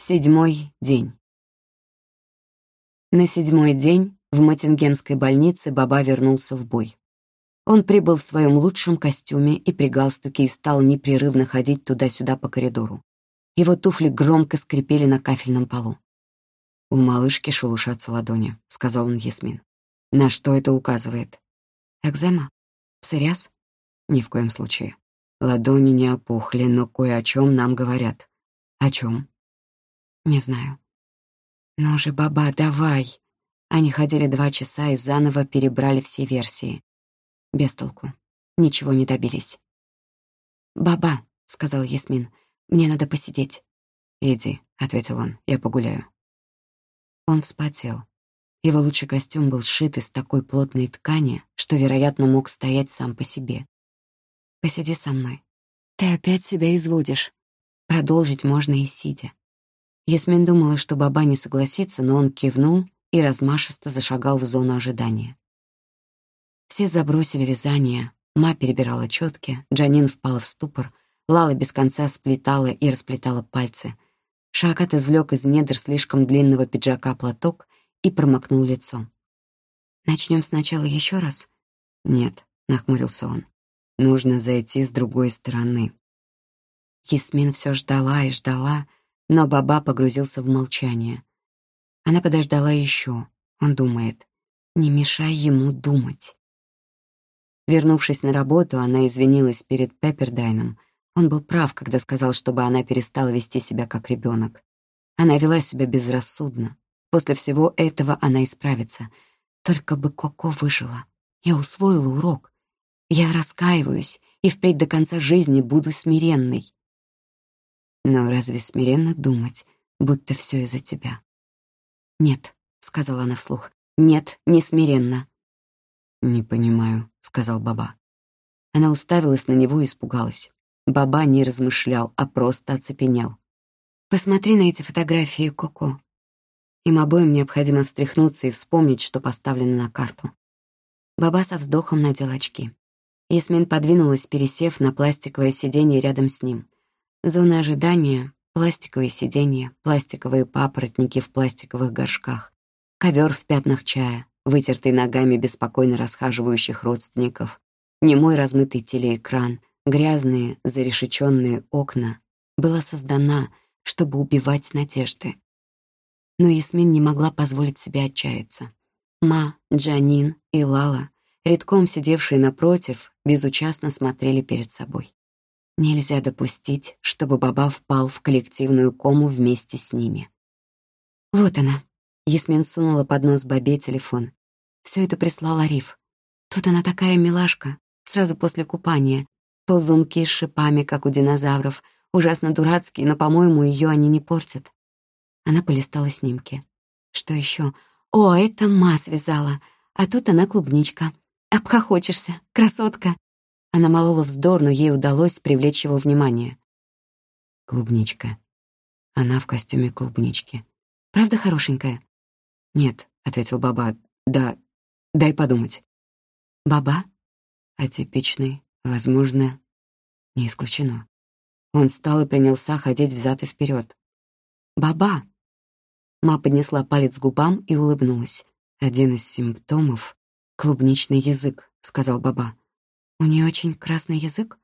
Седьмой день. На седьмой день в Матингемской больнице Баба вернулся в бой. Он прибыл в своем лучшем костюме и при галстуке и стал непрерывно ходить туда-сюда по коридору. Его туфли громко скрипели на кафельном полу. «У малышки шелушатся ладони», — сказал он Ясмин. «На что это указывает?» «Экзема? Псориаз?» «Ни в коем случае. Ладони не опухли, но кое о чем нам говорят». «О чем? «Не знаю». «Ну же, баба, давай!» Они ходили два часа и заново перебрали все версии. Без толку. Ничего не добились. «Баба», — сказал Ясмин, — «мне надо посидеть». «Иди», — ответил он, — «я погуляю». Он вспотел. Его лучший костюм был сшит из такой плотной ткани, что, вероятно, мог стоять сам по себе. «Посиди со мной. Ты опять себя изводишь. Продолжить можно и сидя». Ясмин думала, что Баба не согласится, но он кивнул и размашисто зашагал в зону ожидания. Все забросили вязание, Ма перебирала четки, Джанин впала в ступор, Лала без конца сплетала и расплетала пальцы — Шакат извлек из недр слишком длинного пиджака платок и промокнул лицо. «Начнем сначала еще раз?» «Нет», — нахмурился он. «Нужно зайти с другой стороны». Ясмин все ждала и ждала, но Баба погрузился в молчание. Она подождала еще. Он думает. Не мешай ему думать. Вернувшись на работу, она извинилась перед Пеппердайном, он был прав, когда сказал, чтобы она перестала вести себя как ребенок. Она вела себя безрассудно. После всего этого она исправится. Только бы Коко выжила. Я усвоила урок. Я раскаиваюсь и впредь до конца жизни буду смиренной. Но разве смиренно думать, будто все из-за тебя? «Нет», — сказала она вслух, — «нет, не смиренно». «Не понимаю», — сказал Баба. Она уставилась на него и испугалась. Баба не размышлял, а просто оцепенел. «Посмотри на эти фотографии, Коко. Им обоим необходимо встряхнуться и вспомнить, что поставлено на карту». Баба со вздохом надел очки. Ясмин подвинулась, пересев на пластиковое сиденье рядом с ним. Зона ожидания — пластиковые сиденья, пластиковые папоротники в пластиковых горшках, ковер в пятнах чая, вытертый ногами беспокойно расхаживающих родственников, немой размытый телеэкран — грязные, зарешеченные окна, была создана, чтобы убивать надежды. Но Ясмин не могла позволить себе отчаяться. Ма, Джанин и Лала, редком сидевшие напротив, безучастно смотрели перед собой. Нельзя допустить, чтобы Баба впал в коллективную кому вместе с ними. Вот она. Ясмин сунула под нос Бабе телефон. Все это прислал Ариф. Тут она такая милашка, сразу после купания, Ползунки с шипами, как у динозавров. Ужасно дурацкие, но, по-моему, ее они не портят. Она полистала снимки. Что еще? О, это Ма связала. А тут она клубничка. Обхохочешься, красотка. Она молола вздор, но ей удалось привлечь его внимание. Клубничка. Она в костюме клубнички. Правда хорошенькая? Нет, — ответил Баба. Да, дай подумать. Баба? Атипичный, Возможно, не исключено. Он встал и принялся ходить взад и вперед. «Баба!» Ма поднесла палец к губам и улыбнулась. «Один из симптомов — клубничный язык», — сказал Баба. «У нее очень красный язык?»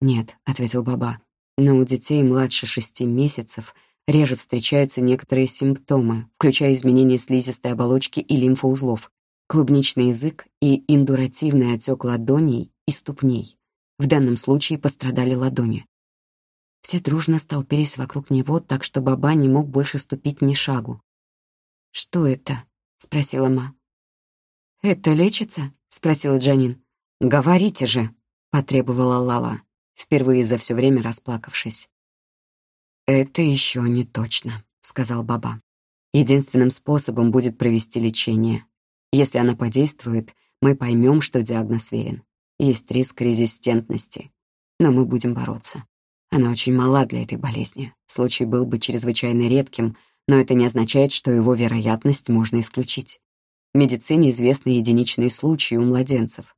«Нет», — ответил Баба. «Но у детей младше шести месяцев реже встречаются некоторые симптомы, включая изменение слизистой оболочки и лимфоузлов, клубничный язык и индуративный отек ладоней и ступней. В данном случае пострадали ладони. Все дружно столпились вокруг него, так что Баба не мог больше ступить ни шагу. «Что это?» — спросила Ма. «Это лечится?» — спросила Джанин. «Говорите же!» — потребовала Лала, впервые за все время расплакавшись. «Это еще не точно», — сказал Баба. «Единственным способом будет провести лечение. Если она подействует, мы поймем, что диагноз верен. Есть риск резистентности, но мы будем бороться. Она очень мала для этой болезни. Случай был бы чрезвычайно редким, но это не означает, что его вероятность можно исключить. В медицине известны единичные случаи у младенцев.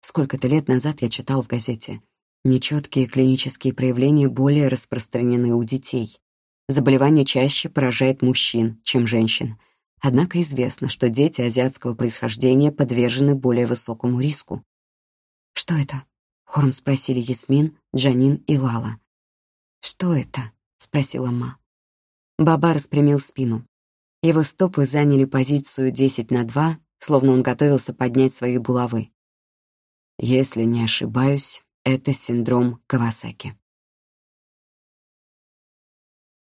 Сколько-то лет назад я читал в газете. Нечеткие клинические проявления более распространены у детей. Заболевание чаще поражает мужчин, чем женщин. Однако известно, что дети азиатского происхождения подвержены более высокому риску. «Что это?» — хором спросили Ясмин, Джанин и Лала. «Что это?» — спросила Ма. Баба распрямил спину. Его стопы заняли позицию 10 на 2, словно он готовился поднять свои булавы. Если не ошибаюсь, это синдром Кавасаки.